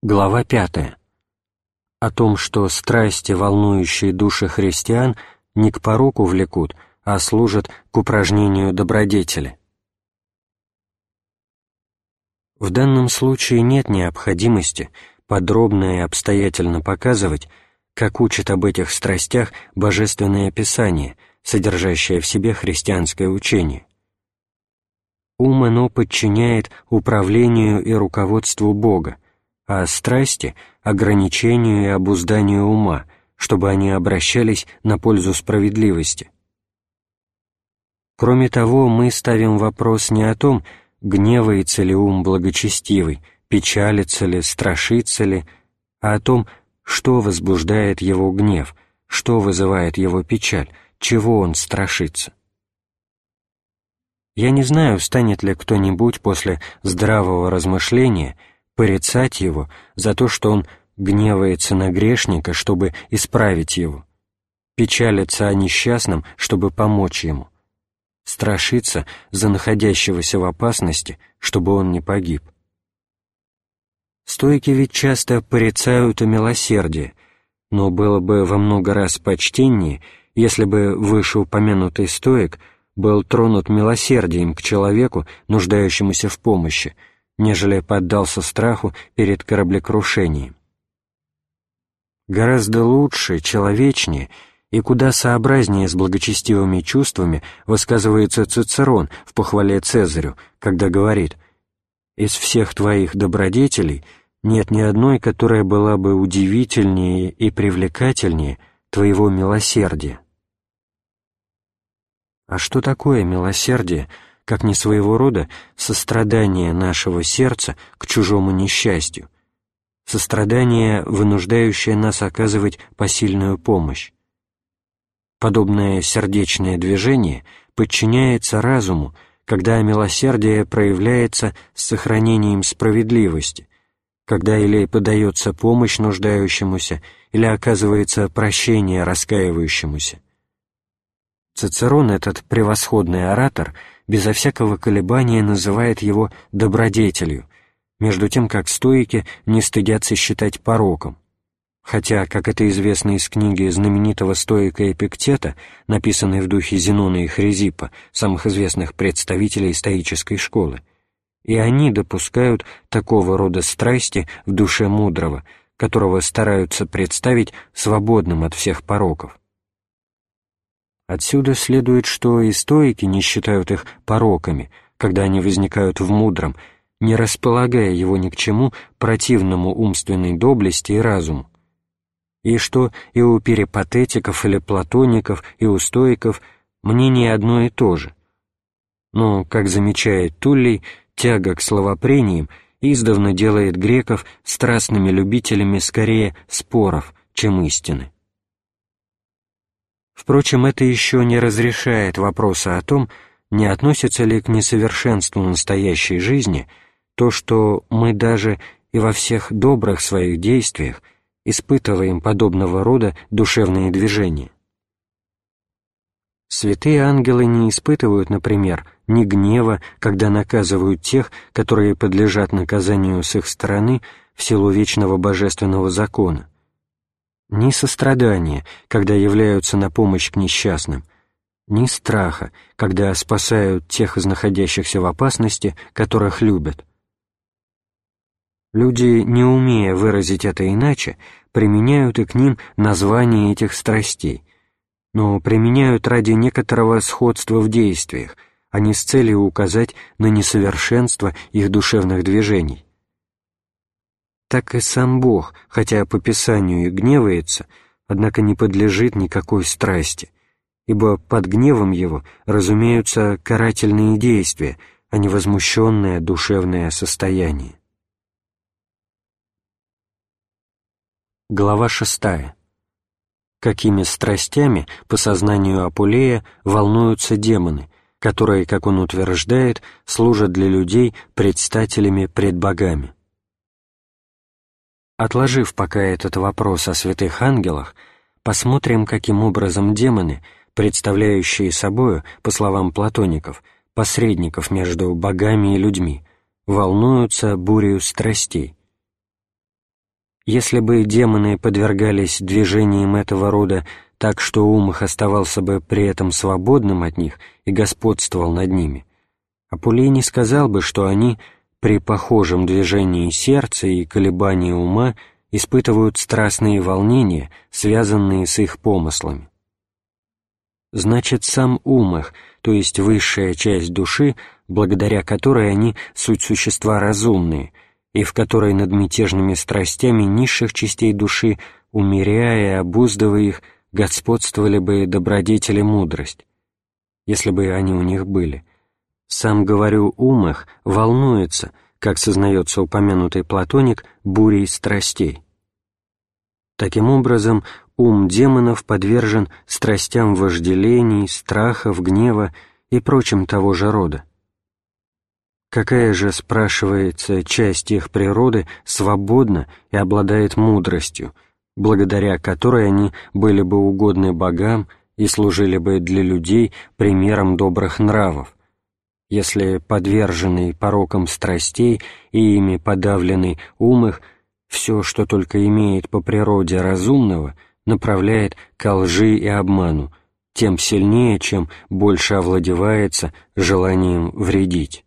Глава 5. О том, что страсти, волнующие души христиан, не к пороку влекут, а служат к упражнению добродетели. В данном случае нет необходимости подробно и обстоятельно показывать, как учит об этих страстях Божественное Писание, содержащее в себе христианское учение. Ум оно подчиняет управлению и руководству Бога, а страсти — ограничению и обузданию ума, чтобы они обращались на пользу справедливости. Кроме того, мы ставим вопрос не о том, гневается ли ум благочестивый, печалится ли, страшится ли, а о том, что возбуждает его гнев, что вызывает его печаль, чего он страшится. Я не знаю, станет ли кто-нибудь после здравого размышления — порицать его за то, что он гневается на грешника, чтобы исправить его, печалится о несчастном, чтобы помочь ему, страшится за находящегося в опасности, чтобы он не погиб. Стойки ведь часто порицают о милосердии, но было бы во много раз почтеннее, если бы вышеупомянутый стоик был тронут милосердием к человеку, нуждающемуся в помощи, нежели поддался страху перед кораблекрушением. Гораздо лучше, человечнее и куда сообразнее с благочестивыми чувствами высказывается Цицерон в похвале Цезарю, когда говорит «Из всех твоих добродетелей нет ни одной, которая была бы удивительнее и привлекательнее твоего милосердия». А что такое милосердие – как не своего рода сострадание нашего сердца к чужому несчастью, сострадание, вынуждающее нас оказывать посильную помощь. Подобное сердечное движение подчиняется разуму, когда милосердие проявляется с сохранением справедливости, когда или подается помощь нуждающемуся, или оказывается прощение раскаивающемуся. Цицерон, этот превосходный оратор, безо всякого колебания называет его добродетелью, между тем как стоики не стыдятся считать пороком. Хотя, как это известно из книги знаменитого стоика Эпиктета, написанной в духе Зенона и Хризипа, самых известных представителей стоической школы, и они допускают такого рода страсти в душе мудрого, которого стараются представить свободным от всех пороков. Отсюда следует, что и стоики не считают их пороками, когда они возникают в мудром, не располагая его ни к чему противному умственной доблести и разуму, и что и у перипатетиков или платоников, и у стоиков мнение одно и то же. Но, как замечает Туллий, тяга к словопрениям издавна делает греков страстными любителями скорее споров, чем истины. Впрочем, это еще не разрешает вопроса о том, не относится ли к несовершенству настоящей жизни то, что мы даже и во всех добрых своих действиях испытываем подобного рода душевные движения. Святые ангелы не испытывают, например, ни гнева, когда наказывают тех, которые подлежат наказанию с их стороны в силу вечного божественного закона, ни сострадания, когда являются на помощь к несчастным, ни страха, когда спасают тех из находящихся в опасности, которых любят. Люди, не умея выразить это иначе, применяют и к ним название этих страстей, но применяют ради некоторого сходства в действиях, а не с целью указать на несовершенство их душевных движений так и сам Бог, хотя по Писанию и гневается, однако не подлежит никакой страсти, ибо под гневом его разумеются карательные действия, а не возмущенное душевное состояние. Глава шестая. Какими страстями, по сознанию Апулея, волнуются демоны, которые, как он утверждает, служат для людей предстателями пред богами. Отложив пока этот вопрос о святых ангелах, посмотрим, каким образом демоны, представляющие собою, по словам платоников, посредников между богами и людьми, волнуются бурею страстей. Если бы демоны подвергались движениям этого рода так, что ум их оставался бы при этом свободным от них и господствовал над ними, Апулей не сказал бы, что они при похожем движении сердца и колебании ума испытывают страстные волнения, связанные с их помыслами. Значит, сам ум их, то есть высшая часть души, благодаря которой они суть существа разумные, и в которой над мятежными страстями низших частей души, умеряя и обуздывая их, господствовали бы добродетели мудрость, если бы они у них были. Сам, говорю, ум их волнуется, как сознается упомянутый платоник, бурей страстей. Таким образом, ум демонов подвержен страстям вожделений, страхов, гнева и прочим того же рода. Какая же, спрашивается, часть их природы свободна и обладает мудростью, благодаря которой они были бы угодны богам и служили бы для людей примером добрых нравов, если подверженный порокам страстей и ими подавленный ум их все, что только имеет по природе разумного, направляет ко лжи и обману, тем сильнее, чем больше овладевается желанием вредить.